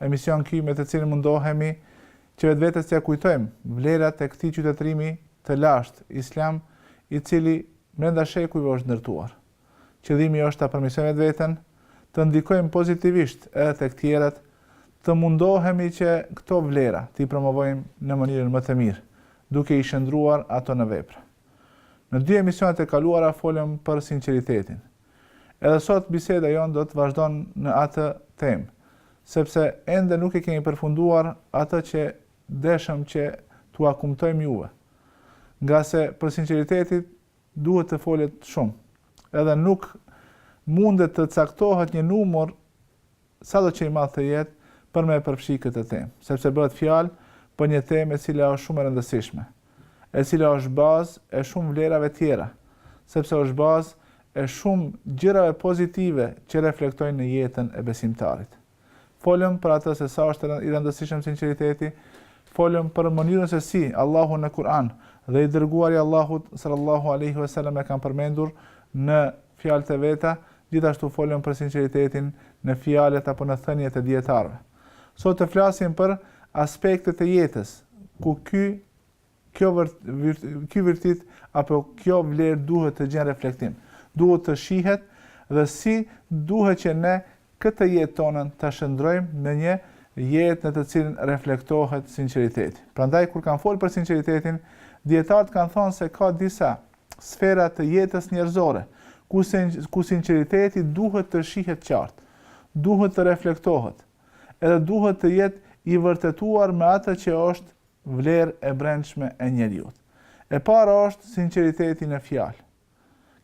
Emision ky me të cilin mundohemi që vetvetes t'ia kujtojmë vlerat e këtij qytetërimi të lashtë islam i cili brenda shekujve është ndërtuar. Qëllimi është ta përmirësojmë vetveten, të ndikojmë pozitivisht edhe tek tjerët, të mundohemi që këto vlera t'i promovojmë në mënyrën më të mirë, duke i shëndruar ato në vepra. Në dy emisionet e kaluara folëm për sinqeritetin. Edhe sot biseda jonë do të vazhdon në atë temë, sepse ende nuk e kemi përfunduar atë që deshëm që t'ua kumtojmë juve. Ngase për sinqeriteti duhet të folet shumë, edhe nuk mundet të caktohet një numër sado i madh të jetë, për me e përfshi këtë temë, sepse bëhet fjalë për një temë e cila është shumë e rëndësishme, e cila është bazë e shumë vlerave tjera, sepse është bazë e shumë gjërave pozitive që reflektojnë në jetën e besimtarit. Folëm për atë se sa është i rëndësishëm sinqeriteti, folëm për mënyrën se si Allahu në Kur'an dhe i dërguari i Allahut sallallahu alaihi wasallam e kanë përmendur në fjalët e veta Gjithashtu folëm për sinqeritetin në fjalët apo në thëniet e dijetarëve. Sot të flasim për aspektet e jetës, ku ky kjo ky virtyt apo kjo vlerë duhet të gjen reflektim, duhet të shihet dhe si duhet që ne këtë jetë tonën ta shëndrojmë në një jetë në të cilën reflektohet sinqeriteti. Prandaj kur kanë folë për sinqeritetin, dijetarët kanë thënë se ka disa sfera të jetës njerëzore, ku ku sinqeriteti duhet të shihet qartë, duhet të reflektohet, edhe duhet të jetë i vërtetuar me atë që është vlerë e brendshme e njeriut. E para është sinqeriteti në fjalë.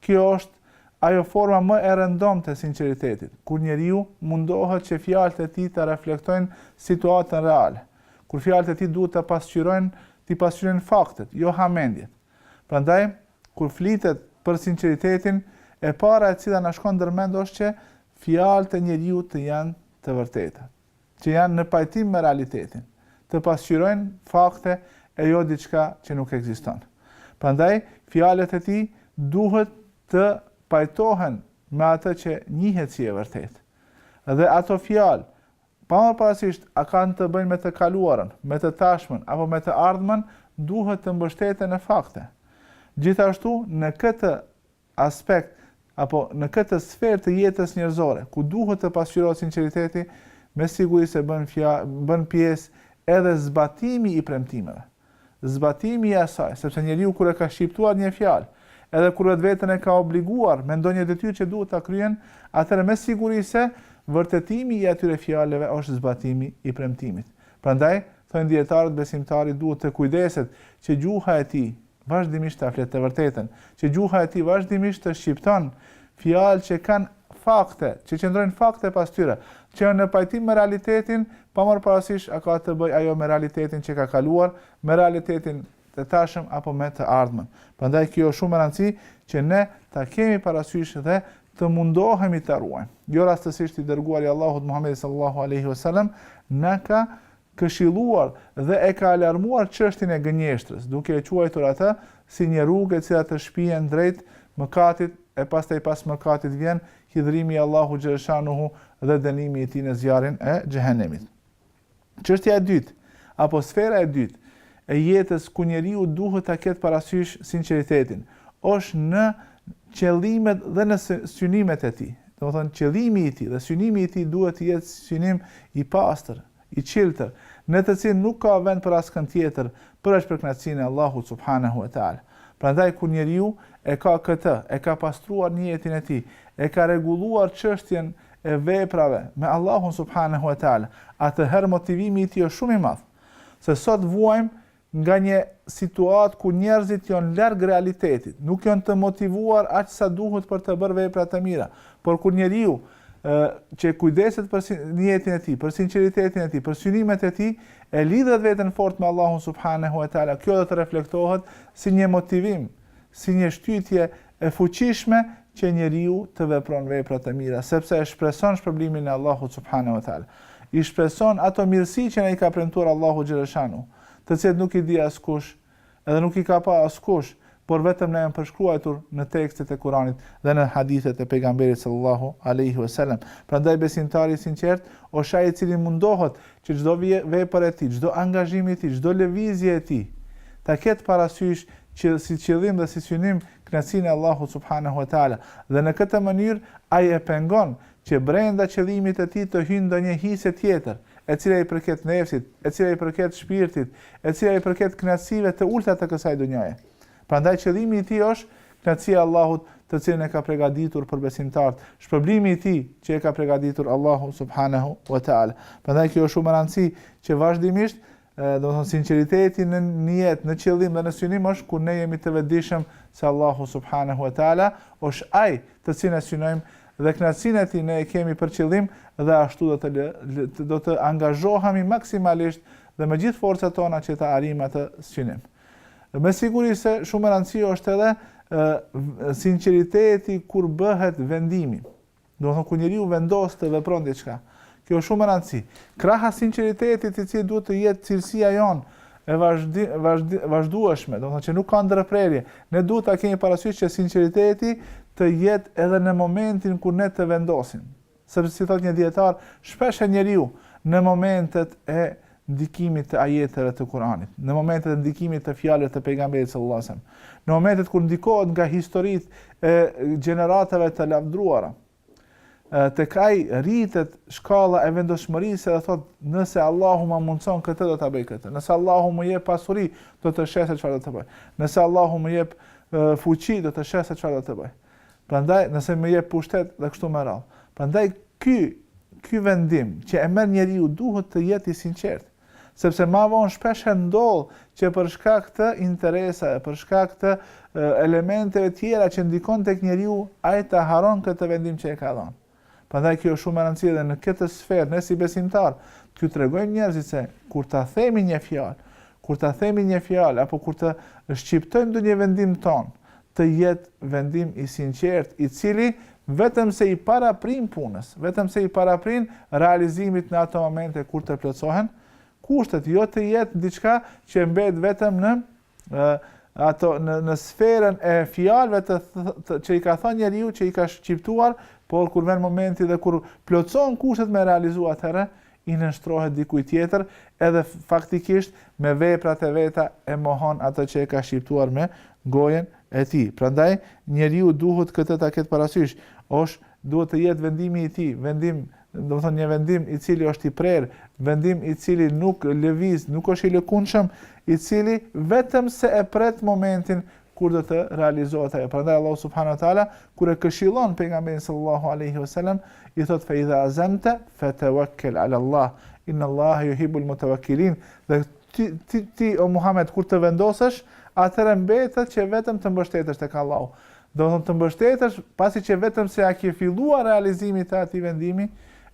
Kjo është ajo forma më e rëndomtë e sinqeritetit, kur njeriu mundohet që fjalët e tij të reflektojnë situatën reale, kur fjalët e tij duhet të pasqyrojnë, t'i pasqyrojnë faktet, jo hamendjet. Prandaj, kur flitet për sinqeritetin, e para e cila na shkon ndër mend është që fjalët e njeriut të janë të vërteta, që janë në pajtim me realitetin, të pasqyrojnë fakte e jo diçka që nuk ekziston. Prandaj, fjalët e tij duhet të pajtohen me atë që njihet si e vërtetë. Dhe ato fjalë Pa marrë parasysh a kanë të bëjnë me të kaluarën, me të tashmen apo me të ardhmen, duhet të mbështeten në fakte. Gjithashtu, në këtë aspekt apo në këtë sferë të jetës njerëzore, ku duhet të pasqyrohet sinqeriteti, me siguri se bën bën pjesë edhe zbatimi i premtimeve. zbatimi i asaj, sepse njeriu kur e ka shqiptuar një fjalë, edhe kur vetveten e ka obliguar me ndonjë detyrë që duhet ta kryen, atëherë me siguri se vërtetimi i atyre fjalëve është zbatimi i premtimit. Prandaj, thonë dijetarët besimtari duhet të kujdeset që gjuha e tij vazhdimisht ta flet të vërtetën, që gjuha e tij vazhdimisht të shqipton fjalë që kanë fakte, që qëndrojnë fakte pas tyre, që janë në pajtim me realitetin, Pa marrë parasysh a ka të bëjë ajo me realitetin që ka kaluar, me realitetin e tashëm apo me të ardhmen. Prandaj kjo është shumë me rëndësi që ne ta kemi parasysh dhe të mundohemi ta ruajmë. Jo rastësisht i dërguari i Allahut Muhamedi sallallahu alaihi wasallam na ka këshilluar dhe e ka alarmuar çështjen e gënjeshtrës, duke e quajtur atë si një rrugë e cila të shpien drejt mëkatit e pastaj pas mëkatit vjen hidhrimi i Allahu xheleshanuhu dhe dënimi i tij në zjarrin e xhehenemit. Çështja e dytë, apo sfera e dytë e jetës ku njeriu duhet ta ketë parasysh sinqeritetin, është në qëllimet dhe në synimet e tij. Domethënë qëllimi i tij dhe synimi i tij duhet të jetë synim i pastër, i çiltër, në të cilin nuk ka vend për askënd tjetër përveç për kënaqësinë e Allahut subhanehu we teala. Prandaj kur njeriu e ka këtë, e ka pastruar nijetin e tij, e ka rregulluar çështjen e veprave me Allahun subhanehu we teala, atëherë motivimi i tij është shumë i madh. Se sot vuajmë Nga një situatë ku njerëzit janë larg realitetit, nuk janë të motivuar aq sa duhet për të bërë vepra të mira. Por kur njeriu, ë, që kujdeset për nijetin e tij, për sinqeritetin e tij, për synimet e tij, e lidhet veten fort me Allahun subhanehu e teala, kjo do të reflektohet si një motivim, si një shtytje e fuqishme që njeriu të vepron vepra të mira, sepse e shpreson shpërblimin e Allahut subhanehu ue teala. I shpreson ato mirësi që na i ka premtuar Allahu xheleshanuhu, të cilat nuk i di askush, edhe nuk i ka pa askush, por vetëm na janë përshkruajtur në tekstet e Kuranit dhe në hadithet e Pejgamberit sallallahu alejhi ue selem. Prandaj besimtari i sinqertë është ai i cili mundohet që çdo vepër e tij, çdo angazhim i tij, çdo lëvizje e tij, ta ketë parasysh si qëllim dhe si synim kënaqësinë e Allahut subhanehu ve teala, dhe në këtë mënyrë ai e pengon që brenda qëllimit të tij të hyjë ndonjë hise tjetër, e cila i përket nefsit, e cila i përket shpirtit, e cila i përket kënaqësive të ulëta të kësaj dunjaje. Prandaj qëllimi i tij është kënaqësia e Allahut, të cilën e ka pregaditur për besimtarët, shpërblimi i tij që e ka pregaditur Allahu subhanehu ue teala. Prandaj kjo është shumë me rëndësi që vazhdimisht domethënë sinqeriteti në nijet, në qëllim dhe në synim është kur ne jemi të vetëdijshëm se Allahu subhanahu wa taala është ai të cilin e synojmë dhe kënaqësinë e tij ne e kemi për qëllim dhe ashtu do të do të angazhohemi maksimalisht dhe me gjithë forcat tona që të arrijmë atë synim. Me siguri se shumë me rëndësi është edhe sinqeriteti kur bëhet vendimi. Domethënë kur njeriu vendos të vepron diçka. Kjo është shumë me rëndësi. Krahas sinqeritetit i cili duhet të jetë cilësia jonë e vazhdi, vazhdi, vazhdueshme, domethënë që nuk ka ndërprerje. Ne duhet ta kemi parasysh që sinqeriteti të jetë edhe në momentin kur ne të vendosim. Sepse si thotë një dijetar, shpeshherë njeriu në momentet e ndikimit të ajeteve të Kur'anit, në momentet e ndikimit të fjalëve të Pejgamberit sallallahu alajhi wasallam, në momentet kur ndikohet nga historitë e gjeneratave të lavdruara, tek ai rritet shkalla e vendosmërisë dhe thotë, nëse Allahu ma mundëson këtë do ta bëj këtë, nëse Allahu më jep pasuri do të sheh se çfarë do të bëj, nëse Allahu më jep fuqi do të sheh se çfarë do të bëj. Prandaj, nëse më jep pushtet dhe kështu me radhë. Prandaj ky ky vendim që e merr njeriu duhet të jetë i sinqertë, sepse ma vonë shpesh herë ndodh që për shkak të interesave, për shkak të elementeve tjera që ndikojn tek njeriu, ai ta harron këtë vendim që e ka dhënë. Prandaj kjo është shumë me rëndësi edhe në këtë sferë ne si besimtar, t'ju tregojmë njerëzve se kur ta themi një fjalë, kur ta themi një fjalë apo kur të shqiptojmë ndonjë vendim tonë, të jetë vendim i sinqertë, i cili vetëm se i paraprin punës, vetëm se i paraprin realizimit në ato momente kur të plotësohen kushtet, jo të jetë diçka që mbet vetëm në Ë ato në në sferën e fjalëve të, të që i ka thënë njeriu që i ka shqiptuar, por kur vjen momenti dhe kur plotësohen kushtet me realizu atëherë i nënshtrohet dikujt tjetër, edhe faktikisht me veprat e veta e mohon atë që e ka shqiptuar me gojën e tij. Prandaj njeriu duhet këtë ta ketë parasysh, osh duhet të jetë vendimi i tij, vendim domethënë një vendim i cili është i prerë, vendim i cili nuk lëviz, nuk është i lëkundshëm, i cili vetëm se e pret momentin kur do të realizohet ajo. Prandaj Allahu subhanahu wa taala kur e këshillon pejgamberin sallallahu alaihi wasallam, i thotë fa idha azamta fatawakkal ala Allah, inna Allaha yuhibbul mutawakkilin. Dhe ti, ti, ti o Muhammed kur të vendosesh, atëherë mbetet që vetëm të mbështetesh tek Allahu. Domethënë të mbështetësh pasi që vetëm se ja ke filluar realizimin e atij vendimi,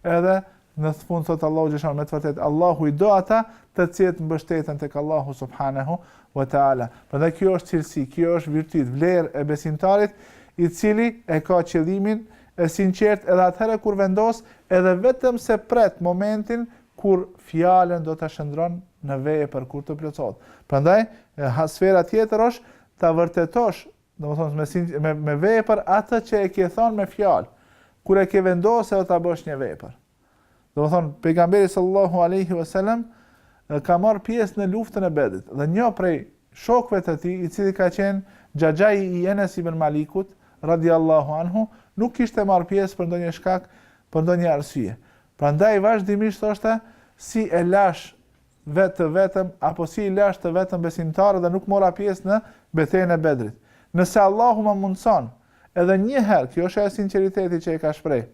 edhe në fund thot Allahu xhashan me të vërtetë Allahu i do ata të cilët mbështeten tek Allahu subhanahu wa taala. Prandaj kjo është cilësi, kjo është virtyt, vlerë e besimtarit i cili e ka qëllimin e sinqert edhe atëherë kur vendos edhe vetëm se pret momentin kur fjalën do ta shndërron në vepër kur të plotësohet. Prandaj, sfera tjetër është ta vërtetosh Domethënë me sin, me me vepër atë që e ke thënë me fjalë. Kur e ke vendosur ta bësh një vepër. Domethënë pejgamberi sallallahu alaihi wasallam ka marr pjesë në luftën e Bedrit dhe një prej shokëve të tij, i cili ka qenë xhaxhai i Enes ibn Malikut radiallahu anhu, nuk kishte marr pjesë për ndonjë shkak, për ndonjë arsye. Prandaj vazhdimisht thoshte si e lash vetë të vetëm, apo si i lashtë të vetëm besimtarët dhe nuk mora pjesë në betejën e Bedrit. Nëse Allahu më mundëson, edhe një herë, kjo është ajo sinqeriteti që e ka shprehur.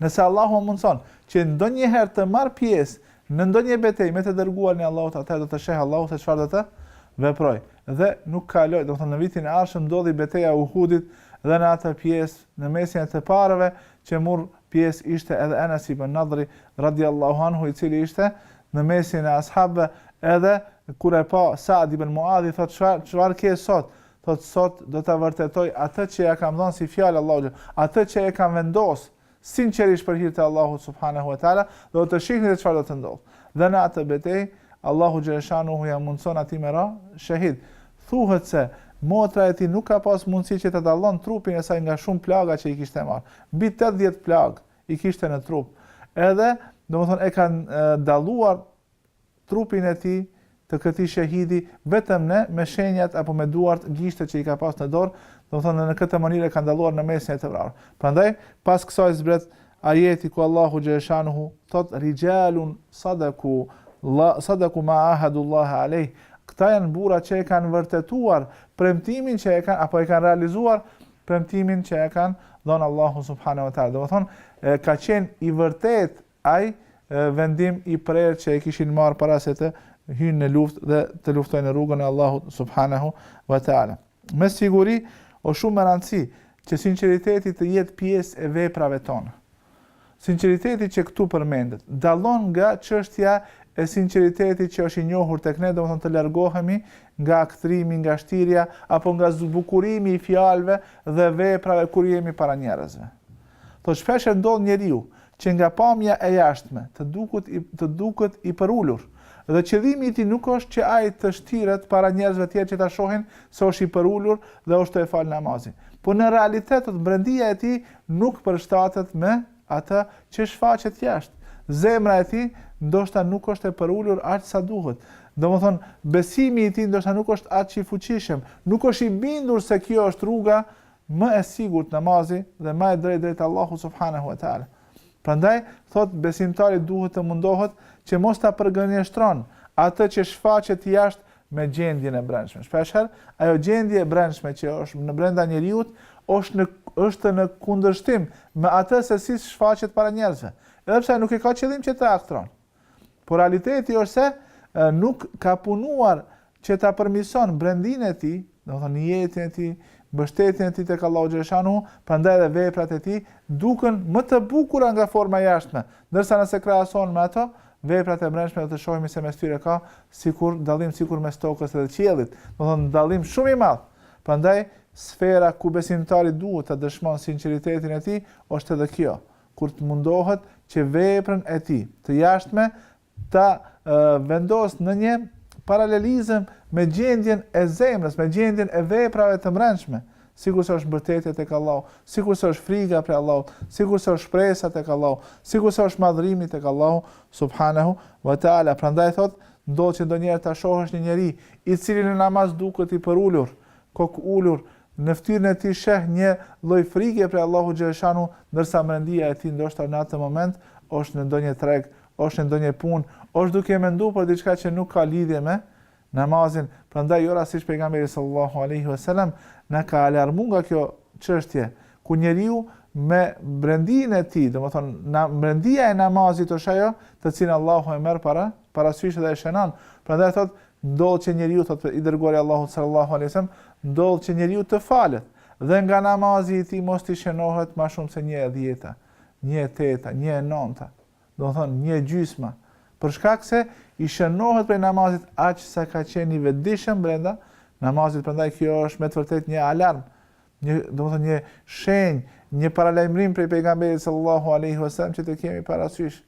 Nëse Allahu më mundëson, që ndonjëherë të marr pjesë në ndonjë betejë me të dërguarin e Allahut, atëherë do të sheh Allahu se çfarë do të veproj. Dhe nuk kaloi, domethënë në vitin e ardhshëm ndodhi beteja e Uhudit dhe në atë pjesë në mesin e të parëve që mori pjesë ishte edhe Enes ibn Nadhri radijallahu anhu i cili ishte në mesin e ashabëve edhe kur e pa Saad ibn Muadh i thotë çfarë çfarë ke sot thotë sot do ta vërtetoj atë që ja kam dhënë si fjalë Allahut xhel atë që e kam vendos sinqerisht për hir të Allahut subhanehu ve teala dhe do të shihni se çfarë do të ndodhë dhe në atë betejë Allahu xhel shanuhu ja mundson atij me ra shahid Thuhet se, motra e tij nuk ka pasë mundësi që ta dallon trupin e saj nga shumë plaga që i kishte marrë. Mbi tetëdhjetë plagë i kishte në trup. Edhe, domethënë, e kanë dalluar trupin e tij, të këtij shehidi, vetëm ne, me shenjat apo me duart, gishtet që i ka pasë në dorë, domethënë, në këtë mënyrë e kanë dalluar në mesin e të vrarë. Prandaj, pas kësaj zbret Ajeti ku Allahu xhaleshanuhu thotë rixhalun sadaku la sadaku ma ahadullahe alejh, këta janë burra që e kanë vërtetuar premtimin që e kanë apo e kanë realizuar premtimin që e kanë dhënë Allahut subhanahu wa taala. Domethënë, ka qenë i vërtet ai vendim i prerë që e kishin marrë para se të hyjnë në luftë dhe të luftojnë në rrugën e Allahut subhanahu wa ta'ala. Me siguri është shumë me rëndësi që sinqeriteti të jetë pjesë e veprave tona. Sinqeriteti që këtu përmendet dallon nga çështja e sinqeritetit që është i njohur tek ne, domethënë të largohemi nga aktrimi, nga shtirja apo nga zbukurimi i fjalëve dhe veprave kur jemi para njerëzve. Thotë shpesh ndodh njeriu, që nga pamja e jashtme, të duket i, të duket i përulur. Dhe qëllimi i tij nuk është që ai të shtiret para njerëzve tjerë që ta shohin se është i përulur dhe se e fal namazin. Por në realitet, thotë, brendia e tij nuk përshtatet me atë që shfaqet jashtë. Zemra e tij ndoshta nuk është e përulur aq sa duhet. Domethënë, besimi i tij ndoshta nuk është aq i fuqishëm. Nuk është i bindur se kjo është rruga më e sigurt namazi dhe më e drejtë drejt Allahut subhanehu ve teala. Prandaj, thotë besimtari duhet të mundohet që mos ta përgënjeshtron atë që shfaqet jashtë me gjendjen e brendshme. Shpeshherë, ajo gjendje e brendshme që është në brenda njeriu është në është në kundërshtim me atë se si shfaqet para njerëzve, edhe pse nuk e ka qëllim që të aktron. Por realiteti është se nuk ka punuar që ta përmirëson brendinë e tij, do të thonë nijetin e tij, mbështetjen e tij tek Allahu xheleshanuhu, prandaj edhe veprat e tij duken më të bukura nga forma e jashtme, ndërsa nëse krahasohen me ato, veprat e brendshme do të shohim se mes tyre ka sikur dallim sikur mes tokës dhe qiellit, do të thonë dallim shumë i madh. Prandaj sfera ku besimtari duhet të dëshmon sinqeritetin e tij është edhe kjo. kur të mundohet që veprën e tij të jashtme ta vendosë në një paralelizëm me gjendjen e zemrës, me gjendjen e veprave të mbrendshme, sikurse është mbështetja tek Allahu, sikurse është friga prej Allahut, sikurse është shpresa tek Allahu, sikurse është madhërimi tek Allahu subhanahu wa taala. Prandaj thotë, ndodh që ndonjëherë ta shohësh një njeri i cili në namaz duket i përulur, kokë ulur, në fytyrën e tij sheh një lloj frike prej Allahut xheleshanuhu, ndërsa mendja e tij ndoshta në atë moment osht në ndonjë treg, osht në ndonjë punë, osht duke mendu për diçka që nuk ka lidhje me namazin, prandaj jo rastësisht pejgamberi sallallahu alejhi ve selam na ka alarmu nga kjo çështje, ku njeriu me brendinë e tij, domethënë mbrendia e namazit osht ajo të cilën Allahu e merr parasysh dhe e shenon, prandaj thot Ndodh që njeriu, thotë i Dërguari i Allahut sallallahu alejhi ve sellem, ndodh që njeriu të falet dhe nga namazi i tij mos t'i shënohet më shumë se një e dhjeta, një e teta, një e nënta, do të thonë një gjysma, për shkak se i shënohet prej namazit aq sa ka qenë i vetëdijshëm brenda namazit, prandaj kjo është me të vërtetë një alarm, një, do të thonë një shenjë, një paralajmërim prej pejgamberit sallallahu alejhi ve sellem që të kemi parasysh.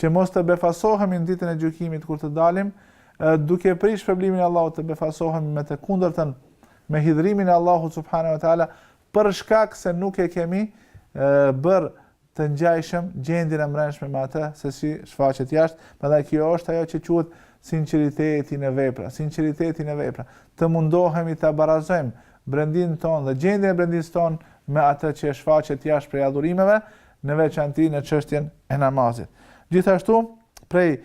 Që mos të befasohemi në ditën e gjykimit kur të dalim, duke pritë shpërblimin e Allahut të befasohemi me të kundërtën, me hidhrimin e Allahut subhanahu wa taala, për shkak se nuk e kemi bërë të ngjajshëm gjendjen e brendshme me atë se si shfaqet jashtë, prandaj kjo është ajo që quhet sinqeriteti në vepra, sinqeriteti në vepra. Të mundohemi ta barazojmë brendinë tonë dhe gjendjen e brendisë tonë me atë që shfaqet jashtë prej adhurimeve në veçanti në çështjen e namazit. Gjithashtu, prej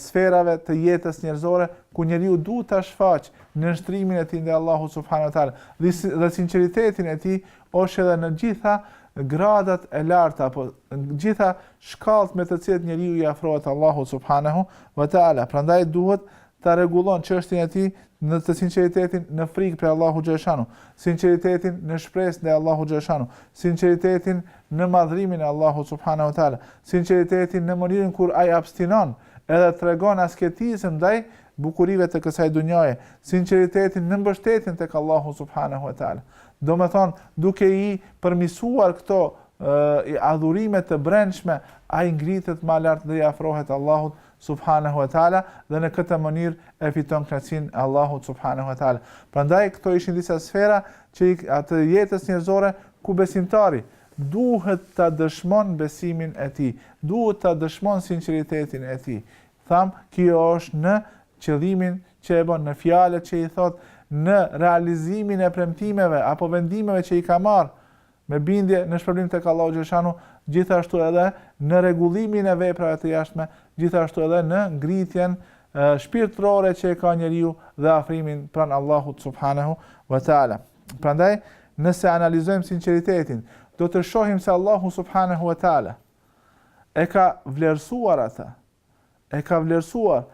sferave të jetës njerëzore ku njeriu duhet ta shfaqë nënshtrimin e tij ndaj Allahut subhanuhu teala dhe sinqeritetin e tij është edhe në të gjitha gradat e larta apo të gjitha shkallët me të cilat njeriu i afrohet Allahut subhanuhu teala prandaj duhet ta rregullon çështjen e tij në të sinqeritetin në frikë prej Allahu xhashanu, sinqeritetin në shpresë ndaj Allahu xhashanu, sinqeritetin në madhrimin e Allahu subhanahu wa taala, sinqeritetin në mënyrën kur ai abstinon edhe tregon asketizëm ndaj bukurive të kësaj dunjaje, sinqeritetin në mbështetjen tek Allahu subhanahu wa taala. Domethënë duke i përmisuar këto e, adhurime të brendshme, ai ngritet ma lart dhe i afrohet Allahut subhanehu ve teala dhe në këtë mënyrë e fiton kënaqësinë e Allahut subhanehu ve teala. Prandaj këto ishin disa sfera që janë të jetës njerëzore ku besimtari duhet ta dëshmon besimin e tij, duhet ta dëshmon sinqeritetin e tij. Thamë, kjo është në qëllimin që e bon, në fjalët që i thotë, në realizimin e premtimeve apo vendimeve që i ka marrë, Me bindje, në shpërblim tek Allahu xhaleshanu, gjithashtu edhe në rregullimin e veprave të jashtme, gjithashtu edhe në ngritjen shpirtërore që e ka njeriu dhe afrimin pranë Allahut subhanehu ve teala. Prandaj, nëse analizojmë sinqeritetin, do të shohim se Allahu subhanehu ve teala e ka vlerësuar atë e ka vlerësuar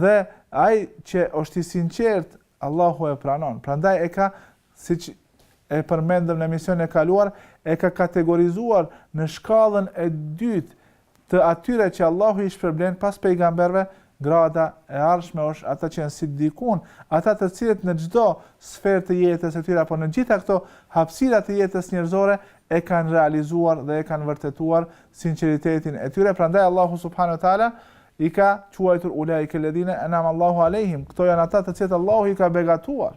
dhe ai që është i sinqertë Allahu e pranon. Prandaj e ka siç e përmendëm në emisionin e kaluar, e ka kategorizuar në shkallën e dytë të atyre që Allahu i shpërblen pas pejgamberëve, grada e ardhshme është ata që janë sidikun, ata të cilët në çdo sferë të jetës së tyre apo në të gjitha këto hapësira të jetës njerëzore e kanë realizuar dhe e kanë vërtetuar sinqeritetin e tyre prandaj Allahu subhane wa taala i ka quajtur ulaike ledhine enam Allahu alejhim këto janë ata të cilët Allahu i ka begatuar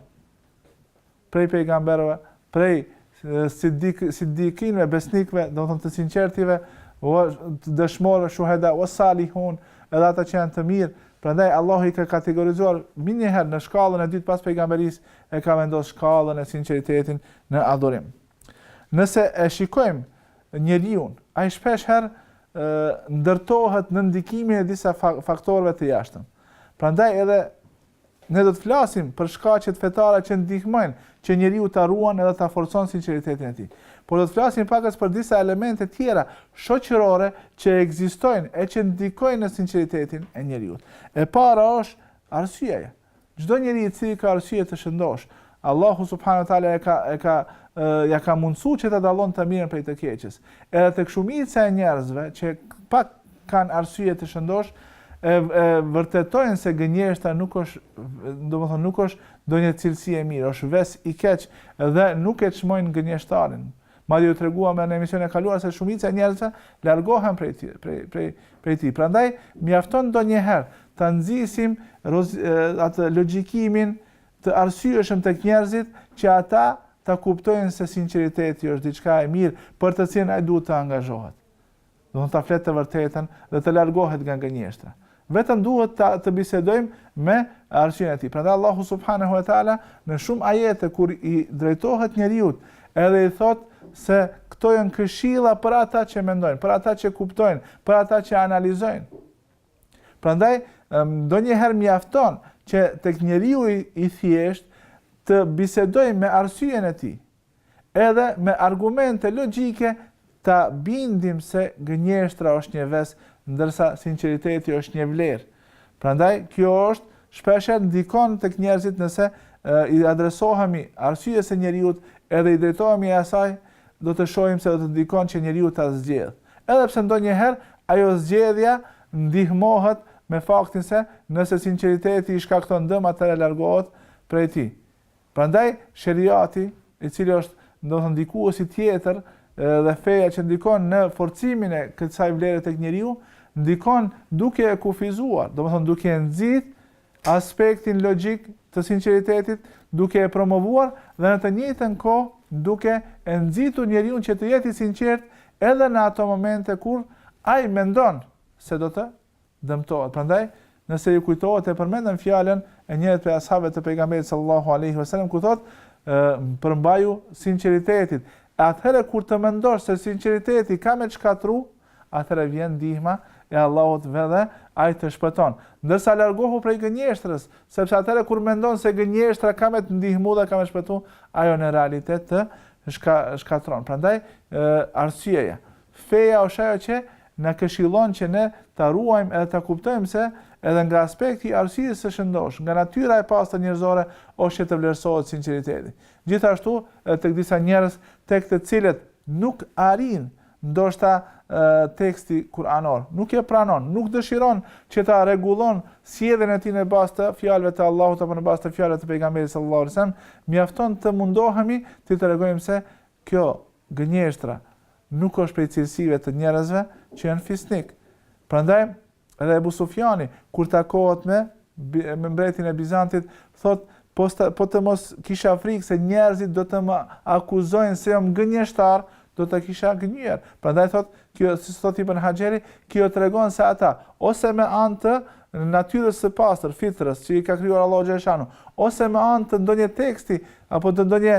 prej pejgamberëve prej siddik siddikinve besnikëve do të thotë të sinqertëve të dëshmorëve shuhada wa salihun edhe ata që janë të mirë prandaj Allahu i ka kategorizuar menjëherë në shkallën e dytë pas pejgamberisë e ka vendosur shkallën e sinqeritetin në adhurim Nëse e shikojmë njeriun, ai shpesh herë ndërtohet nën ndikimin e disa faktorëve të jashtëm. Prandaj edhe ne do të flasim për shkaqet fetare që ndihmojnë që njeriu ta ruan edhe ta forcon sinqeritetin e tij. Por do të flasim pakës për disa elemente tjera shoqërore që ekzistojnë e që ndikojnë në sinqeritetin e njeriut. E para është arsyeja. Çdo njeri i cili ka arsye të shëndoshë, Allahu subhanahu wa taala e ka e ka ja ka mundësu që ta dallon të mirën prej të keqes. Edhe tek shumica e njerëzve që pak kanë arsye të shëndoshë, e, e vërtetojnë se gënjeshtra nuk është, domethënë, nuk është ndonjë cilësi e mirë, është ves i keq dhe nuk e çmojnë gënjeshtarin. Madje ju treguam edhe në emisionin e kaluar se shumica e njerëzve largohen prej tij, prej prej prej tij. Prandaj mjafton ndonjëherë ta nxisim atë logjikim të arsyeshëm tek njerëzit që ata ta kuptojnë se sinqeriteti është diçka e mirë për të cilën ai duhet të angazhohet. Do të ta flet të vërtetën dhe të largohet nga gënjeshtra. Vetëm duhet ta të bisedojmë me arsyen e tij. Prandaj Allahu subhanahu wa taala në shumë ajete kur i drejtohet njeriut edhe i thotë se këto janë këshilla për ata që mendojnë, për ata që kuptojnë, për ata që analizojnë. Prandaj ndonjëherë mjafton që tek njeriu thjesht të bisedojmë me arsyen e tij. edhe me argumente logjike ta bindim se gënjeshtra është një ves, ndërsa sinqeriteti është një vlerë. Prandaj kjo është shpeshherë ndikon tek njerëzit nëse i adresohemi arsyes së njeriut edhe i drejtohemi asaj, do të shohim se do të ndikon që njeriu ta zgjedhë. Edhe pse ndonjëherë ajo zgjedhja ndihmohet me faktin se nëse sinqeriteti i shkakton dëm atëherë largohet prej tij. Prandaj sheriati, i cili është, domethënë, ndikuesi tjetër dhe feja që ndikon në forcimin e kësaj vlere tek njeriu, ndikon duke e kufizuar, domethënë duke e nxit aspektin logjik të sinqeritetit, duke e promovuar dhe në të njëjtën kohë duke e nxitur njeriun që të jetë i sinqertë edhe në ato momente kur ai mendon se do të dëmtohet. Prandaj, nëse ju kujtohet e përmendëm fjalën e njërit prej ashabëve të Pejgamberit sallallahu alejhi ve sellem ku thotë, përmbaju sinqeritetit. E atëherë kur të mendosh se sinqeriteti ka me t'shkatru, atëherë vjen ndihma e Allahut edhe Ai të shpëton. Ndërsa largohu prej gënjeshtrës, sepse atëherë kur mendon se gënjeshtra ka me të ndihmu dhe ka me t'shpëtu, ajo në realitet të shka, shkatron. Prandaj, arsyeja, Feja është ajo që na këshillon që ne ta ruajmë edhe ta kuptojmë se edhe nga aspekti i arsyes së shëndoshë, nga natyra e pastër njerëzore është që të vlerësohet sinqeriteti. Gjithashtu, edhe tek disa njerëz tek të cilët nuk arrin ndoshta teksti kuranor, nuk e pranon, nuk dëshiron që ta rregullon sjelljen e tij në bazë të fjalëve të Allahut apo në bazë të fjalëve të pejgamberit sallallahu alajhi wasallam, mjafton të mundohemi të tregojmë se Kjo gënjeshtra nuk është prej cilësive të njerëzve që janë fisnikë. Prandaj, edhe Ebu Sufjani, kur takohet me me mbretin e Bizantit, thotë, po, po të mos kisha frikë se njerëzit do të më akuzojnë se jam gënjeshtar, do të kisha gënjyer. Prandaj thotë, kjo, si thotë Ibn Haxheri, kjo tregon se ata, ose me anë të natyrës së pastër, fitrës, që i ka krijuar Allahu xheleshanuhu, ose me anë të ndonjë teksti, apo të ndonjë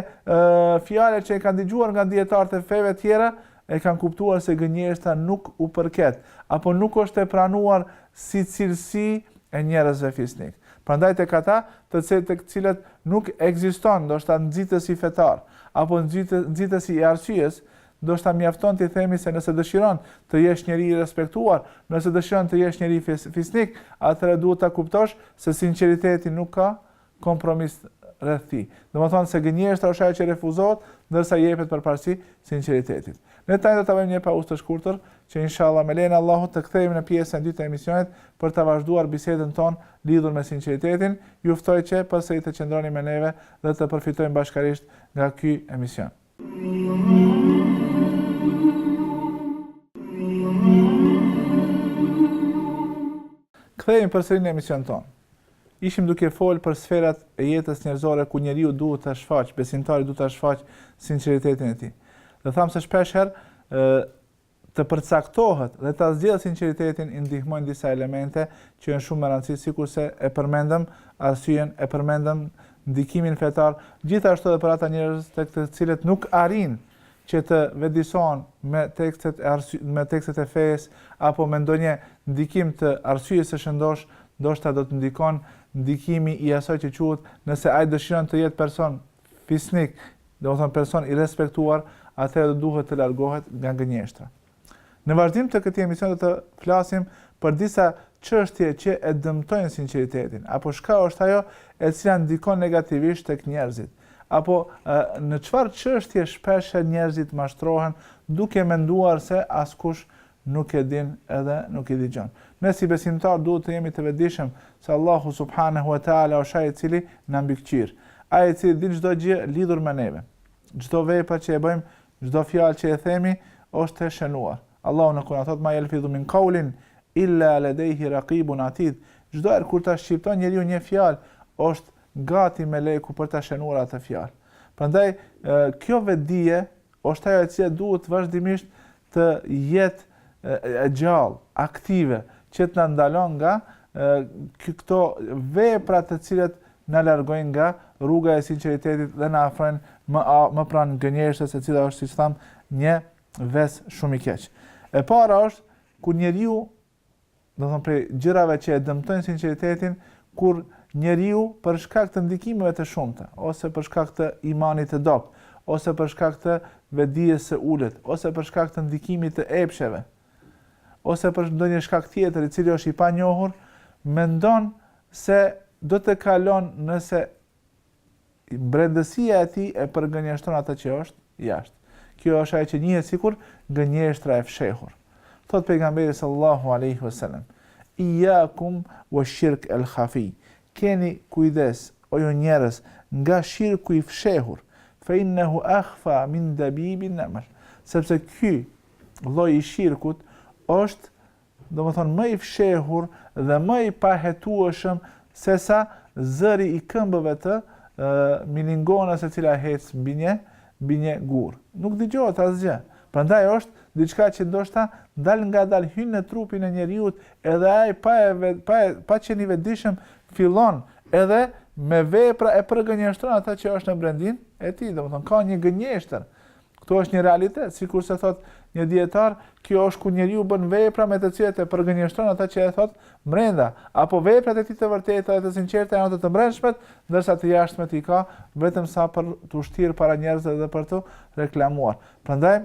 fjale që e kanë dëgjuar nga dijetarët e feve tjera, e kanë kuptuar se gënjeshtra nuk u përket, apo nuk është e pranuar si cilësi e njerëzve fisnikë. Prandaj tek ata, të cilët nuk ekziston ndoshta nxitësi fetar, apo nxitësi i arsyes, ndoshta mjafton t'i themi se nëse dëshiron të jesh njeri i respektuar, nëse dëshiron të jesh njeri fisnik, atëherë duhet ta kuptosh se sinqeriteti nuk ka kompromis rreth tij. Domethënë se gënjeshtra është ajo që refuzohet, ndërsa jepet përparësi sinqeritetit. Ne tani do të bëjmë një pauzë të shkurtër, që inshallah me lejen e Allahut të kthehemi në pjesën e dytë të emisionit për të vazhduar bisedën tonë lidhur me sinqeritetin. Ju ftoj që përsëri të qëndroni me neve dhe të përfitojmë bashkërisht nga ky emision. Kthehemi përsëri në emision tonë. Ishim duke folë për sferat e jetës njerëzore ku njeriu duhet ta shfaqë, besimtari duhet ta shfaqë sinqeritetin e tij. Dhe thamë se shpeshherë të përcaktohet dhe ta zgjedhë sinqeritetin i ndihmojnë disa elemente që janë shumë me rëndësi sikurse e përmendëm arsyen e përmendëm ndikimin fetar gjithashtu edhe për ata njerëz tek të cilët nuk arrijnë që të vetëdijesohen me tekstet e me tekstet e fesë apo me ndonjë ndikim të arsyes së shëndosh ndoshta do të ndikon ndikimi i asaj që quhet nëse ai dëshiron të jetë person Fisnik, domethënë person i respektuar, atëherë do duhet të largohet nga gënjeshtra. Në vazhdim të këtij emisioni do të flasim për disa çështje që e dëmtojnë sinqeritetin, apo çka është ajo e cila ndikon negativisht tek njerëzit, apo në çfarë çështje shpeshherë njerëzit mashtrohen duke menduar se askush nuk e din edhe nuk e digjon. Ne si besimtarë duhet të jemi të vetëdijshëm se Allahu subhanehu e teala është ai i cili na mbikëqyr, ai i cili din çdo gjë lidhur me neve. Çdo vepër që e bëjmë, çdo fjalë që e themi është e shënuar. Allahu në Kur'an thotë ma yalfidhu min qawlin illa ladayhi raqibun atid. Çdo herë kur ta shqipton njeriu një fjalë, është gati meleku për ta shënuar atë fjalë. Prandaj kjo vetëdije Është ajo e cila duhet vazhdimisht të jetë e gjallë, aktive, që të na ndalon nga këto vepra të cilat na largojnë nga rruga e sinqeritetit dhe na afrojnë më më pranë gënjeshtrës e cila është siç thamë një ves shumë i keq. E para është kur njeriu domethënë prej gjërave që e dëmtojnë sinqeritetin, kur njeriu për shkak të ndikimeve të shumta, ose për shkak të imanit të dobët, ose për shkak të vetëdijes së ulët, ose për shkak të ndikimit të epsheve, ose për ndonjë shkak tjetër i cili është i panjohur, mendon se do të kalon nëse Brendësia e tij e përgënjeshtron atë që është jashtë. Kjo është ajo që njihet sikur gënjeshtra e fshehur. Thot pejgamberi sallallahu alaihi wasallam: "Iyyakum wash-shirk al khafi." Keni kujdes o ju njerëz nga shirku i fshehur, fa innahu akhfa min dabibin naml. Sepse ky lloj i shirkut është domethënë më i fshehur dhe më i pahetueshëm sesa zëri i këmbëve të milingonës e cila hec mbi një mbi një gur. Nuk dëgjohet asgjë. Prandaj është diçka që ndoshta dalngadal hyn në trupin e njeriut edhe ai pa e pa e pa qenë i vetëdijshëm fillon edhe me vepra e përgënjeshtron atë që është në brendinë e tij, domethënë ka një gënjeshtër. Këtu është një realitet, sikurse thotë një dijetar, kjo është kur njeriu bën vepra me të cilat e përgënjeshtron atë që e thotë mbrenda, apo veprat e tij të vërteta dhe të sinqerta janë ato të mbrendshmet, ndërsa të jashtmet i ka vetëm sa për t'u shtirë para njerëzve dhe për t'u reklamuar. Prandaj,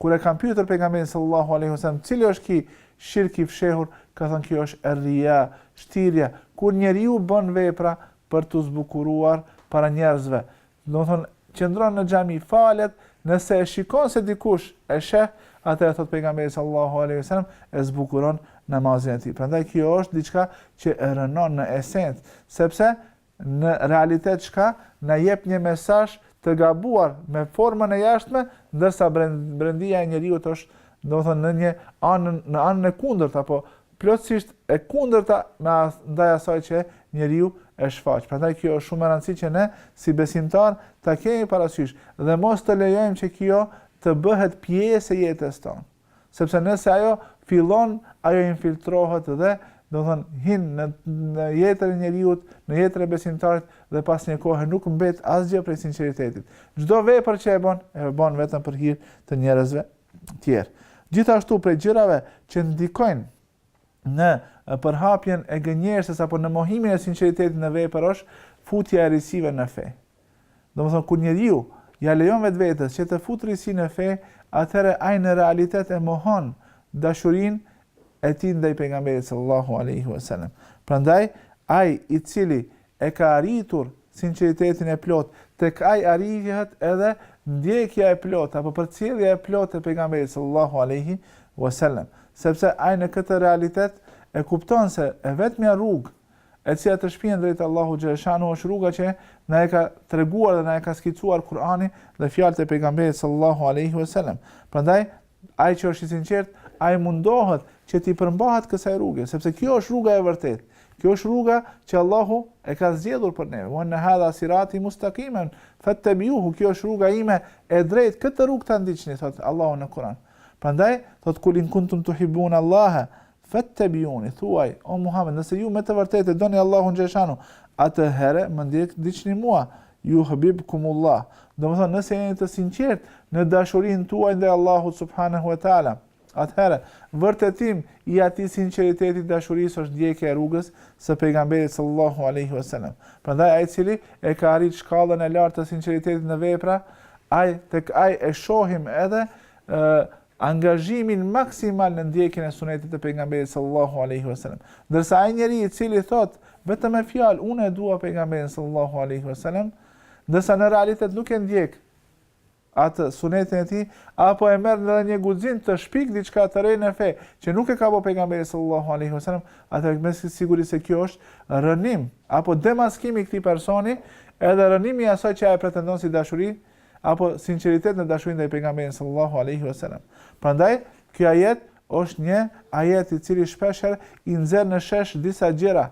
kur e kanë pyetur pejgamberin sallallahu alaihi wasallam, cili është ky shirk i fshehur, ka thënë kjo është er-rija, shtirja, kur njeriu bën vepra për t'u zbukuruar para njerëzve, Domethënë, qëndron në xhami, falet, nëse e shikon se dikush e sheh, atëherë thot pejgamberi sallallahu alaihi wasallam e zbukuron namazin e tij. Prandaj kjo është diçka që e rënon në esencë, sepse në realitet çka na jep një mesazh të gabuar me formën e jashtme, ndërsa brendia e njeriut është, domethënë në një anë në anën e kundërt apo plotësisht e kundërta me ndaj asaj që njeriu e shfaq. Prandaj kjo është shumë e rëndësishme që ne si besimtar ta kemi parasysh dhe mos të lejojmë që kjo të bëhet pjesë e jetës tonë. Sepse nëse ajo fillon, ajo infiltrohet dhe domethënë hin në në jetën e njeriut, në jetën e besimtarit dhe pas një kohe nuk mbet asgjë prej sinqeritetit. Çdo vepër që e bën, e bën vetëm për hir të njerëzve tjerë. Gjithashtu prej gjërave që ndikojnë në përhapjen e gënjeshtës apo në mohimin e sinqeritetit në vepër është futja e risive në fe. Domethënë kur njeriu ia lejon vetvetes që të futë risi në fe, atëherë ai në realitet e mohon dashurinë e tij ndaj pejgamberit sallallahu alaihi wasallam. Prandaj ai i cili e ka arritur sinqeritetin e plotë, tek ai arrihet edhe ndjekja e plotë apo përcjellja e plotë e Pejgamberit sallallahu alejhi ue selem, sepse ai në këtë realitet e kupton se e vetmja rrugë e cila të shpien drejt Allahut xhelleshanuhu është rruga që na e ka treguar dhe na e ka skicuar Kur'ani dhe fjalët e Pejgamberit sallallahu alejhi ue selem. Prandaj Ai që është i sinqertë, ai mundohet që t'i përmbahet kësaj rruge, sepse kjo është rruga e vërtetë. Kjo është rruga që Allahu e ka zgjedhur për neve. Wa anna hadha sirati mustaqiman fattabi'uhu. Kjo është rruga ime e drejtë, këtë rrugë ta ndiqni, thotë Allahu në Kur'an. Prandaj, thotë kul in kuntum tuhibbuna Allaha Fettebijuni, thuaj, o Muhamed, nëse ju me të vërtetë e doni Allahun xhelleshanu, atëherë më ndjek, ndiqni mua, yuhbibkumullah, domethënë nëse jeni të sinqertë në dashurinë tuaj ndaj Allahut subhanehu ve teala, atëherë vërtetim i atij sinqeriteti të dashurisë është ndjekja e rrugës së Pejgamberit sallallahu alejhi ve selem. Prandaj ai i cili e ka arrit shkallën e lartë të sinqeritetit në vepra, ai tek ai e shohim edhe angazhimin maksimal në ndjekjen e sunetit të Pejgamberit sallallahu alejhi ve selem, ndërsa ai njeri i cili thotë vetëm me fjalë unë e dua Pejgamberin sallallahu alejhi ve selem, ndërsa në realitet nuk e ndjek atë sunetin e tij, apo e merr edhe një guxim të shpik diçka të re në fe, që nuk e ka bërë Pejgamberi sallallahu alejhi ve selem, atëherë me siguri se kjo është rrënim apo demaskim i këtij personi, edhe rrënim i asaj që ai e pretendon si dashuri apo sinqeritet në dashurinë ndaj Pejgamberit sallallahu alejhi ve selam. Prandaj, ky ajet është një ajet i cili shpeshherë i nxjerr në shesh disa gjëra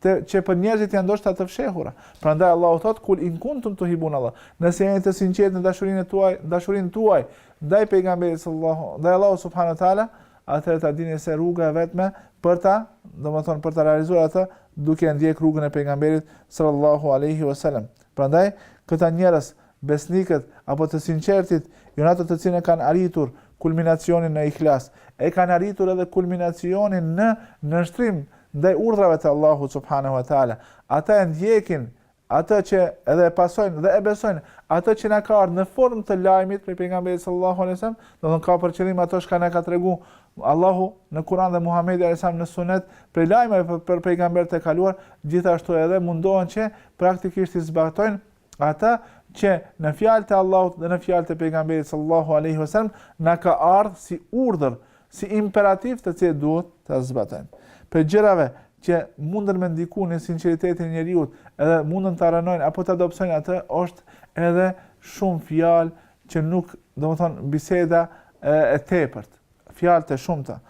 të që për njerëzit janë ndoshta të fshehura. Prandaj Allahu thotë kul in kuntum tuhibun Allah. Nëse jeni të sinqertë në dashurinë e tuaj, dashurinë tuaj ndaj Pejgamberit sallallahu, ndaj Allahu subhanahu wa taala, atëherë ta dini se rruga e vetme për ta, domethënë për ta realizuar atë, duke ndjek rrugën e Pejgamberit sallallahu alaihi wasallam. Prandaj, këta njerëz, besnikët, apo të sinqertët, janë ata të cilët e kanë arritur kulminacionin në ihlas, e kanë arritur edhe kulminacionin në nënshtrim ndaj urdhrave të Allahut subhanehu ve teala. Ata e ndjekin atë që edhe e pasojnë dhe e besojnë atë që na ka ardh në formë të lajmit prej pejgamberit sallallahu alejhi ve sellem, domethënë ka për qëllim ato çka na ka tregu Allahu, në Kur'an dhe Muhamedi alejhi selam në Sunet, prej lajmeve për pejgamberët e kaluar, gjithashtu edhe mundohen që praktikisht t'i zbatojnë atë që në fjalët e Allahut dhe në fjalët e pejgamberit sallallahu alejhi wasallam na ka ardh si urdhër, si imperativ të cilën duhet ta zbatojmë. Prej gjërave që mundën me ndiku në sinqeritetin e njeriut edhe mundën ta rrënojnë apo ta dobësojnë atë, është edhe shumë fjalë që nuk, domethënë, biseda e, e tepërt, fjalët e shumta.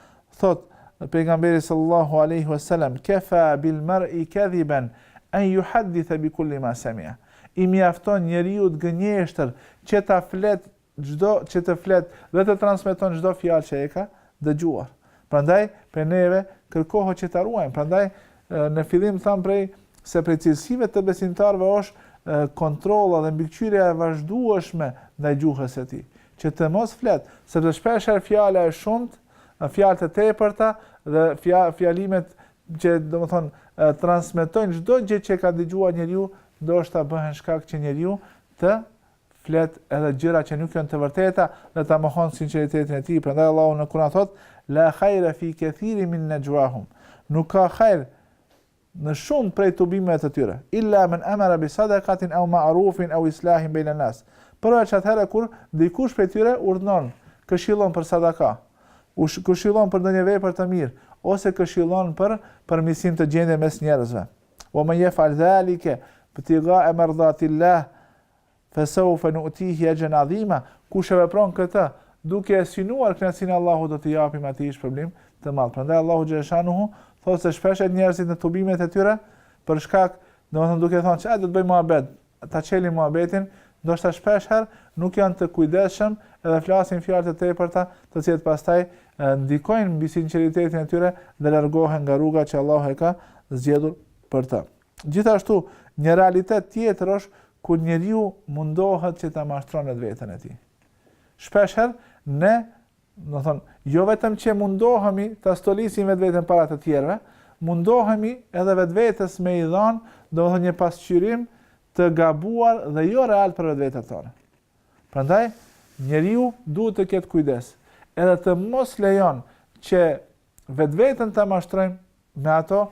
Thotë pejgamberi sallallahu aleyhi wasallam, kefa bil mer'i kedhiben, en ju haddithe bi kulli ma semia. I mjafton njeriut gënjeshtër që ta flet çdo që të flet dhe të transmeton çdo fjalë që e ka dëgjuar. Prandaj prej neve kërkohet që ta ruajmë. Prandaj Në fillim thamë prej se prej cilësive të besimtarëve është kontrolla dhe mbikëqyrja e vazhdueshme ndaj gjuhës së tij, që të mos flet, sepse shpesh herë fjala e shumtë, fjalët e tepërta dhe fjalimet që domethënë transmetojnë çdo gjë që ka dëgjuar njeriu, ndoshta bëhen shkak që njeriu të flet edhe gjëra që nuk janë të vërteta dhe ta dëmton sinqeritetin e tij prandaj Allahu në Kur'an thotë la khaira fi kathirin min najwahum nuk ka hajr në shumë prej tubimeve të tyre illa man amara bi sadaqatin aw ma'rufin aw islahin bayna nas përveç atëherë kur dikush prej tyre urdhnon këshillon për sadaka, këshillon për ndonjë vepër të mirë ose këshillon për përmisim të gjendjes mes njerëzve wa man yaf'al zalika ibtigha'a mardatillah Feseufe nu'tihi exhren adhima, kush e vepron këtë, duke e synuar kënaqësinë e Allahut do t'i japim atij shpërblim të madh. Prandaj Allahu xhaleshanuhu thotë se shpesh e njerëzit në tubimet e tyre për shkak, domethënë duke thënë që do të bëjnë muhabet, ta çelin muhabetin, ndoshta shpesh herë nuk janë të kujdesshëm edhe flasin fjalë të tepërta, të cilat pastaj ndikojnë mbi sinqeritetin e tyre dhe largohen nga rruga që Allahu e ka zgjedhur për ta. Gjithashtu, një realitet tjetër është kur njeriu mundohet që ta mashtron vetveten e tij. Shpeshherë ne, domethënë, jo vetëm që mundohemi ta stolisim vetveten para të tjerëve, mundohemi edhe vetvetes me i dhanë, domethënë, një pasqyrim të gabuar dhe jo real për vetveten tonë. Prandaj, njeriu duhet të ketë kujdes, edhe të mos lejon që vetveten ta mashtrojmë me ato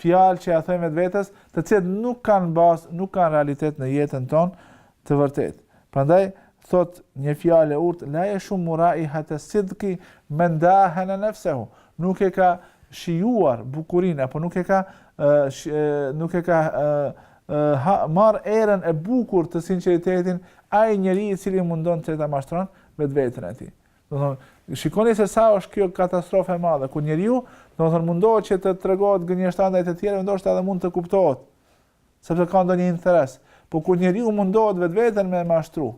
fjalë që ia thojmë vetvetes, të cilat nuk kanë bazë, nuk kanë realitet në jetën tonë të vërtetë. Prandaj thot një fjalë e urtë la yashum mu raihata sidqi men dahana nafsehu. Nuk e ka shijuar bukurinë apo nuk e ka nuk e ka, uh, marr erën e bukur të sinqeritetin ai njeriu i cili mundohet ta mashtron vetveten e tij. Do të thonë, shikoni se sa është kjo katastrofë e madhe, kur njeriu, do të thonë, mundohet që të tregohet gënjeshtar ndaj të tjerëve, ndoshta edhe mund të kuptohet, sepse ka ndonjë interes. Po kur njeriu mundohet vetveten me mashtru,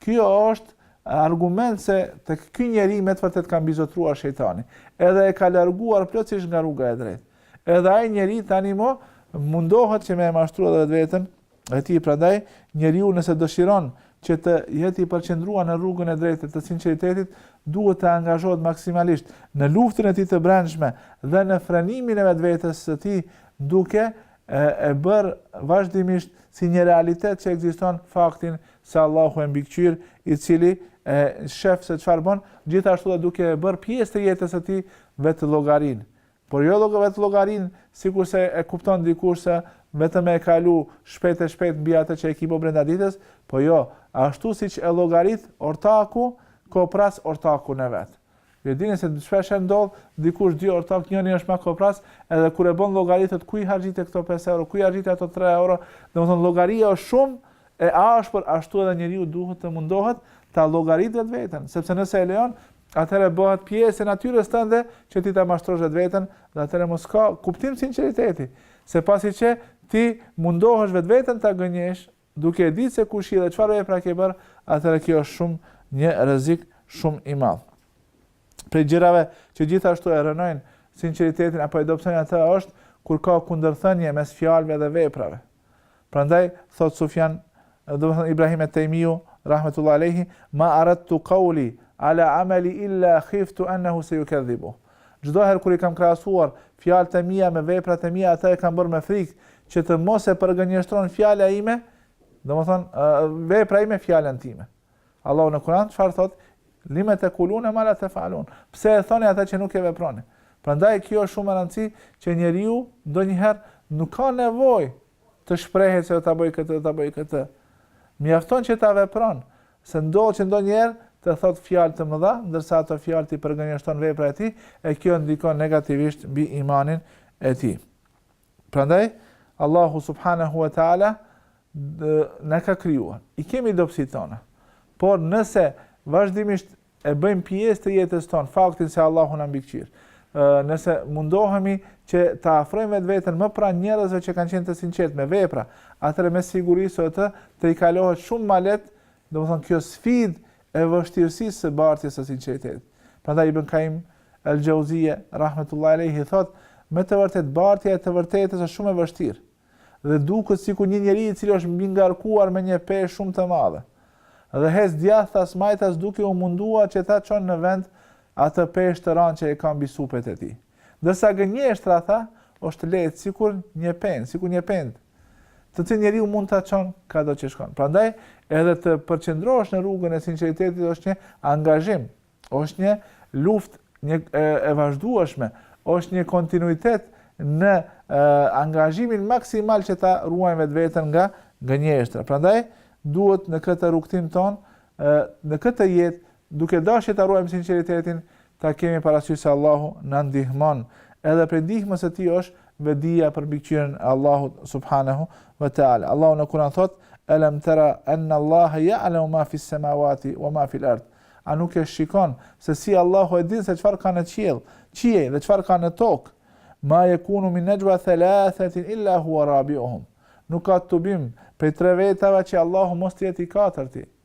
kjo është argument se te ky njeri me të vërtet ka mbizotruar shejtani, edhe e ka larguar plotësisht nga rruga e drejtë. Edhe ai njeri tani më mundohet që me mashtru edhe vetveten, E tij, prandaj, njeriu nëse dëshiron që të jetë i përqendruar në rrugën e drejtë të sinqeritetit, duhet të angazhohet maksimalisht në luftën e tij të brendshme dhe në frenimin e vetvetes së tij, duke e bërë vazhdimisht si një realitet që ekziston faktin se Allahu e mbikëqyr, i cili e shef se çfarë bën, gjithashtu edhe duke e bërë pjesë të jetës së tij vetëllogarinë. Por jo vetëllogarinë, sikurse e kupton dikush se vetëm me e kalu shpejt e shpejt mbi atë që e ki bo brenda ditës, po jo, ashtu siç e llogarit ortaku, kopras ortakun e vet. Ju e dini se shpeshherë ndodh, dikush dy ortak njëri është ma kopras, edhe kur e bën llogarinë thotë ku i harxhite këto pesë euro, ku i harxhite ato tre euro, domethënë llogaria është shumë E ashpër, ashtu edhe njeriu duhet të mundohet ta llogaritë vetveten, sepse nëse e lejon, atëherë bëhet pjesë e natyrës tënde që ti ta mashtrosh vetveten dhe atëherë mo s'ka kuptim sinqeriteti, se pasi që ti mundohesh vetveten ta gënjesh, duke e ditë se kush je dhe çfarë vepra ke bërë, atëherë kjo është shumë një rrezik shumë i madh. Prej gjërave që gjithashtu e rrënojnë sinqeritetin apo e dobësojnë atë është kur ka kundërthënie mes fjalëve dhe veprave. Prandaj thotë Sufjan, do të thonë Ibrahim et-Tejmiu, rahmetullahi alejhi, ma aradtu qawli ala amali illa khiftu annahu seyukadhibu. Çdo herë kur i kam krahasuar fjalët e mia me veprat e mia, atë e kam bërë me frikë që të mos e përgënjeshtron fjala ime, do të thonë vepra ime fjalën time. Allahu në Kur'an çfarë thotë? Lime tekulune ma la tefalun. Pse e thoni ata që nuk e veproni? Prandaj kjo është shumë me rëndësi që njeriu ndonjëherë nuk ka nevojë të shprehet se do ta bëj këtë, do ta bëj këtë. Mjafton që ta vepron, se ndodh që ndonjëherë të thot fjalë të mëdha, ndërsa ato fjalë t'i përgënjeshtron vepra e tij, e kjo ndikon negativisht mbi imanin e tij. Prandaj, Allahu subhanahu wa ta'ala na ka krijuar. I kemi dobësitë tona. Por nëse vazhdimisht e bëjmë pjesë të jetës tonë faktin se Allahu na mbikëqir, nëse mundohemi që ta afrojmë vetveten më pranë njerëzve që kanë qenë të sinqertë me vepra, atëherë me siguri do të tejkalohet shumë më lehtë Domethënë kjo sfidë e vështirësisë së bartjes së sinqeritetit. Prandaj Ibn Kaim El-Xhauzije, rahmetullahi alejhi, thotë, Me të vërtetë, bartja e të vërtetës është shumë e vështirë, dhe duket sikur një njeri i cili është mbingarkuar me një peshë shumë të madhe, dhe ec djathtas majtas duke u munduar që ta çon në vend atë peshë të rëndë që e ka mbi supet e tij. Ndërsa gënjeshtra, tha, është lehtë sikur një pendë, sikur një pendë. të cilin njeriu mund ta çon kado që shkon. Prandaj edhe të përqendrohesh në rrugën e sinqeritetit është një angazhim, është një luftë, një e, e vazhdueshme, është një kontinuitet në e, angazhimin maksimal që ta ruajmë vetveten nga gënjeshtra. Prandaj duhet në këtë rrugëtim tonë, e, në këtë jetë Duke dashur ta ruajmë sinqeritetin, ta kemi parasysh se Allahu na ndihmon. Edhe prej ndihmës së Tij është vedia për mbikëqyrjen e Allahut subhanehu ve teala. Allahu në Kur'an thotë: "Alam tara anna Allahe ja'lemu ma fi s-semawati wa ma fi l-ard." A nuk e shikon se si Allahu e din se çfarë ka në qiell, qiej dhe çfarë ka në tokë? Ma yakunu min najwa thalathatin illa huwa rabi'uhum. Nuk ka tubim prej tre vetave që Allahu mos të jetë i katërti.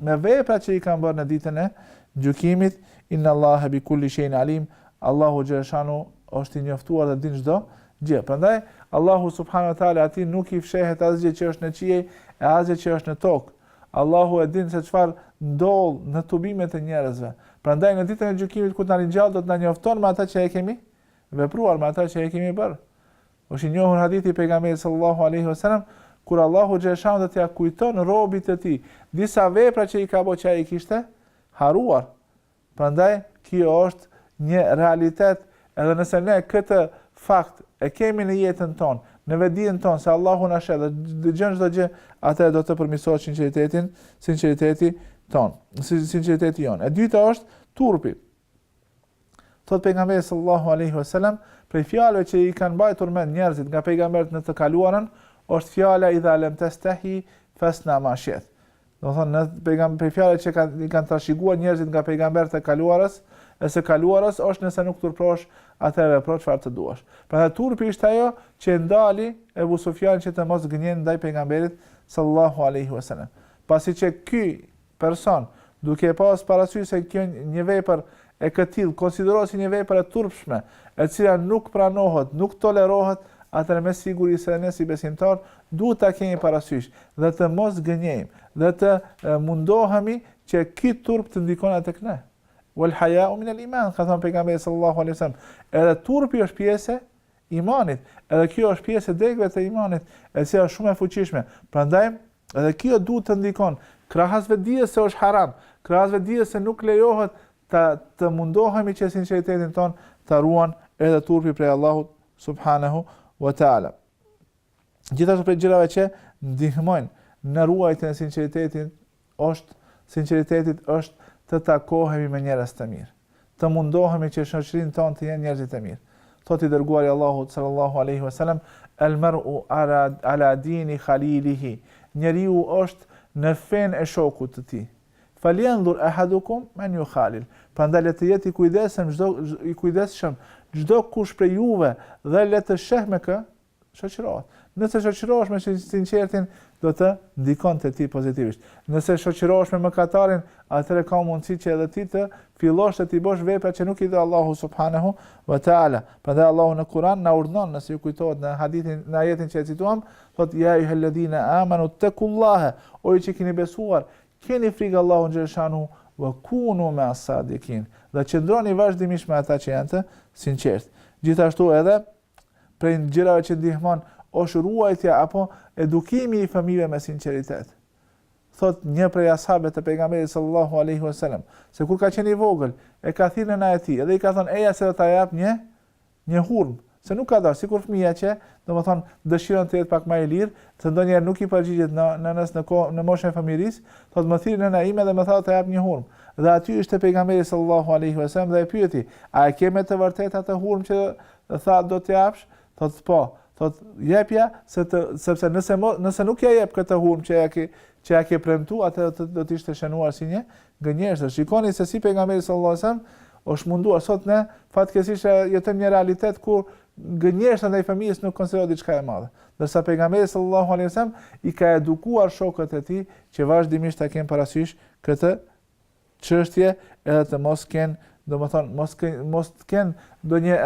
me veprat që i kanë bërë në ditën e gjykimit innallahe bi kulli shejin alim Allahu xhaleshanu është i njoftuar dhe din çdo gjë prandaj Allahu subhanahu wa taala atij nuk i fshehet asgjë që është në qiej e asgjë që është në tokë Allahu e din se çfarë ndodh në tubimet e njerëzve prandaj në ditën e gjykimit kur të na ringjall do të na njofton me ata që e kemi vepruar me ata që e kemi bërë Është i njohur hadithi i Pejgamberit sallallahu alejhi ve selam kur Allahu xhaleshanu do t'ia kujton robit të tij disa vepra që i ka bërë që ai i kishte harruar. Prandaj ky është një realitet edhe nëse ne këtë fakt e kemi në jetën tonë, në vedijen tonë se Allahu na sheh dhe dëgjon çdo gjë, atëherë do të përmirësohet sinqeritetin, sinqeriteti tonë, sinqeriteti jonë. E dyta është turpi. Thot pejgamberi sallallahu alaihi wasallam, prej fjalëve që i kanë mbajtur mend njerëzit nga pejgamberët në të kaluarën, është fjala idha lam tastahi fasna ma shi't. Do të thotë pejgamberi prej fjalëve që kanë i kanë trashëguar njerëzit nga pejgamberët e kaluarës, e së kaluarës është nëse nuk turprohesh atëherë vepro çfarë të duash. Prandaj turpi ishte ajo që e ndali Ebu Sufjanin që të mos gënjen ndaj pejgamberit sallallahu alaihi wasallam. Pasi që ky person, duke e pasë parasysh se kjo, një vepër e këtillë konsiderohet si një vepër e turpshme, e cila nuk pranohet, nuk tolerohet, atëherë me siguri se ne si besimtarë duhet ta kemi parasysh dhe të mos gënjejmë dhe të mundohemi që ky turp të ndikon edhe tek ne. Wal haya'u min al iman, ka thënë pejgamberi sallallahu alaihi wasallam, edhe turpi është pjesë e imanit, edhe kjo është pjesë e degëve të imanit, e cila është shumë e fuqishme. Prandaj Edhe kjo duhet të ndikon, krahas vetëdijes se është haram, krahas vetëdijes se nuk lejohet ta të mundohemi që sinqeritetin tonë ta ruan edhe turpi prej Allahut subhanehu ue teala. Gjithashtu prej gjërave që ndihmojnë në ruajtjen e sinqeritetit është sinqeritetit është të takohemi me njerëz të mirë. të mundohemi që shoqërinë tonë të jenë njerëzit e mirë. Thotë i dërguari i Allahut sallallahu alejhi ve selem, El mer'u ala ala dini khalilihi, njeriu është në fenë e shokut të tij. Falyanzur ahadukum men yukhalil, prandaj le të jetë i kujdesshëm çdo i kujdesshëm çdo kush prej juve dhe le të sheh me kë shoqërohet. Nëse shoqërohesh me të sinqertin, do të ndikon te ti pozitivisht. Nëse shoqërohesh me mëkatarin, atëherë ka mundësi që edhe ti të fillosh t'i bësh vepra që nuk i do Allahu subhanahu wa taala. Prandaj Allahu në Kur'an na urdhënon, nëse ju kujtohet në hadithin, në ajetin që e cituam, thotë ya ayyuhalladhina amanu taqullaha, o ju që keni besuar, keni frikë Allahun xhel-shanuhu wa kunu ma'as-sadiqin. Dhe qëndroni vazhdimisht me ata që janë të sinqertë. Gjithashtu edhe prej gjërave që ndihmon është ruajtja apo edukimi i fëmijëve me sinqeritet. Thot një prej ashabëve të pejgamberit sallallahu alaihi wasallam, se kur ka qenë i vogël, e ka thirrë nëna e tij dhe i ka thënë eja se do ta jap një një hurmë, se nuk ka dashur sikur fëmija që, domethënë, dëshiron të jetë pak më i lirë, se ndonjëherë nuk i përgjigjet nënës në kohë në moshën e fëmijërisë, thot më thirr nëna ime dhe më tha të jap një hurmë. Dhe aty ishte pejgamberi sallallahu alaihi wasallam dhe e pyeti, a e ke me të vërtetë atë hurmë që Dhe tha, Do të japsh? Thotë, Po. Thotë, Jepja, se të, sepse nëse, mo, nëse nuk ja jep këtë hurmë që ja ke, që ja ke premtu, atëherë do të, do të ishte shënuar si një gënjeshtër. Shikoni se si pejgamberi sallallahu alajhi wasallam është munduar sot ne fatkeqësisht jetojmë një realitet ku gënjeshtra ndaj fëmijës nuk konsiderohet diçka e madhe. Ndërsa pejgamberi sallallahu alajhi wasallam i ka edukuar shokët e tij që vazhdimisht ta kenë parasysh këtë çështje edhe të mos kenë, domethënë mos mos të kenë ndonjë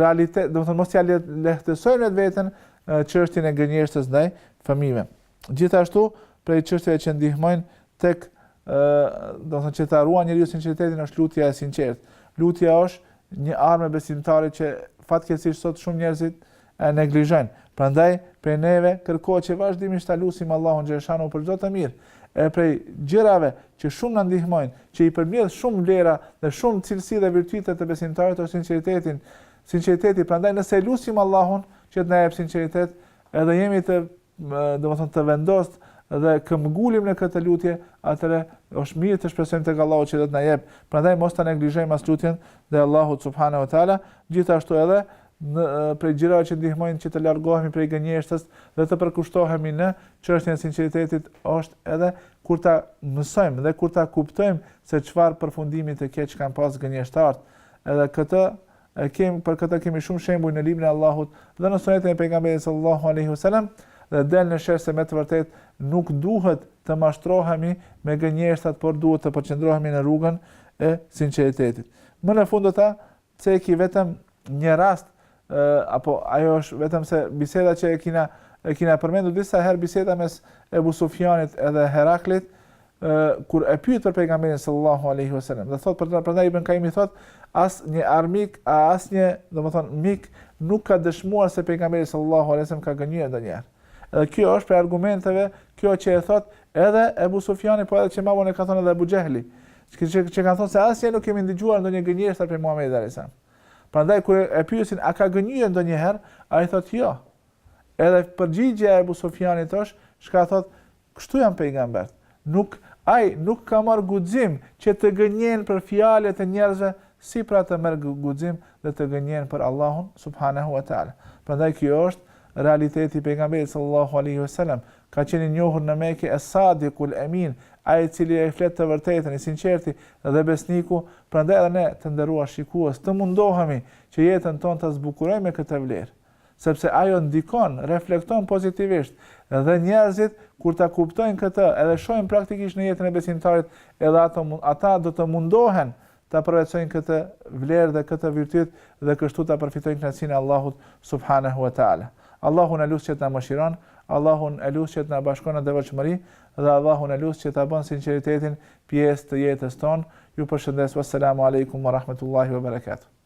realitet, domethënë mos ja lehtësojnë vetë veten çështjen e gënjeshtës ndaj fëmijëve. Gjithashtu, prej çështjeve që ndihmojnë tek domethënë që ta ruan njeriu sinqeritetin është lutja e sinqertë. Lutja është një armë e besimtarit që fatkeqësisht sot shumë njerëzit e neglizhojnë. Prandaj, prej neve kërkohet që vazhdimisht ta lusim Allahun xheleshanuhu për çdo të mirë, e prej gjërave që shumë na ndihmojnë, që i përmbledh shumë vlera dhe shumë cilësi dhe virtyte të besimtarit është sinqeritetin, sinqeriteti, prandaj nëse e lusim Allahun që të na jep sinqeritet, edhe jemi të domethënë të vendostë dhe këmbëngulim në këtë lutje, atëherë është mirë të shpresojmë tek Allahu që do të na jep. Prandaj mos ta neglizhojmë as lutjen ndaj Allahut subhanahu wa taala, gjithashtu edhe një prej gjërave që ndihmojnë që të largohemi prej gënjeshtës dhe të përkushtohemi në çështjen e sinqeritetit është edhe kur ta mësojmë dhe kur ta kuptojmë se çfarë përfundimi të keq kanë pas gënjeshtart. Edhe këtë E kemi për këtë kemi shumë shembuj në librin e Allahut dhe në sunetin e pejgamberit sallallahu alaihi wasallam dhe del në shesh se me të vërtetë nuk duhet të mashtrohemi me gënjeshtat, por duhet të përqendrohemi në rrugën e sinqeritetit. Më në fund do ta ceki vetëm një rast apo ajo është vetëm se biseda që e kina e kina përmendur disa herë biseda mes Ebu Sufjanit edhe Heraklit, Kur e pyet për pejgamberin sallallahu alaihi wasallam, do thotë për prandaj Ibn Kaimi thotë as një armik, a as një, domethënë mik nuk ka dëshmuar se pejgamberi sallallahu alaihi wasallam ka gënjyer ndonjëherë. Edhe kjo është prej argumenteve, kjo që e thotë edhe Ebu Sufjani, po edhe që më vonë ka thënë edhe Ebu Xhehli, që që, që kanë thënë se asnjëherë nuk kemi ndëgjuar ndonjë gënjeshtër prej Muhamedit alaihi wasallam. Prandaj kur e pyesin a ka gënjyer ndonjëherë, ai thotë jo. Edhe përgjigja e Ebu Sufjanit është, çka thotë Kështu janë pejgambert. Nuk, ai, nuk ka marrë guxim që të gënjen për fjalët e njerëzve, si pra të merr guxim dhe të gënjen për Allahun, subhanehu wa ta'ala. Prandaj kjo është realiteti i Pejgamberit sallallahu alejhi wa selam, ka qenë i njohur në Mekë Es-Sadiqul Emin, ai i cili e flet të vërtetën, i sinqerti dhe besniku, prandaj edhe ne, të nderuar shikues, të mundohemi që jetën tonë ta zbukurojmë me këtë vlerë. sepse ajo ndikon, reflekton pozitivisht, dhe njerëzit kur ta kuptojnë këtë edhe shohin praktikisht në jetën e besimtarit edhe ato ata do të mundohen ta përvetësojnë këtë vlerë dhe këtë virtyt dhe kështu ta përfitojnë kënaqësinë e Allahut subhanehu ve teala. Allahun e lus që të na mëshiron, Allahun e lus që të na bashkon në devotshmëri dhe Allahun e lus që ta bën sinqeritetin pjesë të jetës tonë. Ju përshëndes. Wassalamu alaikum wa rahmatullahi wa barakatuh.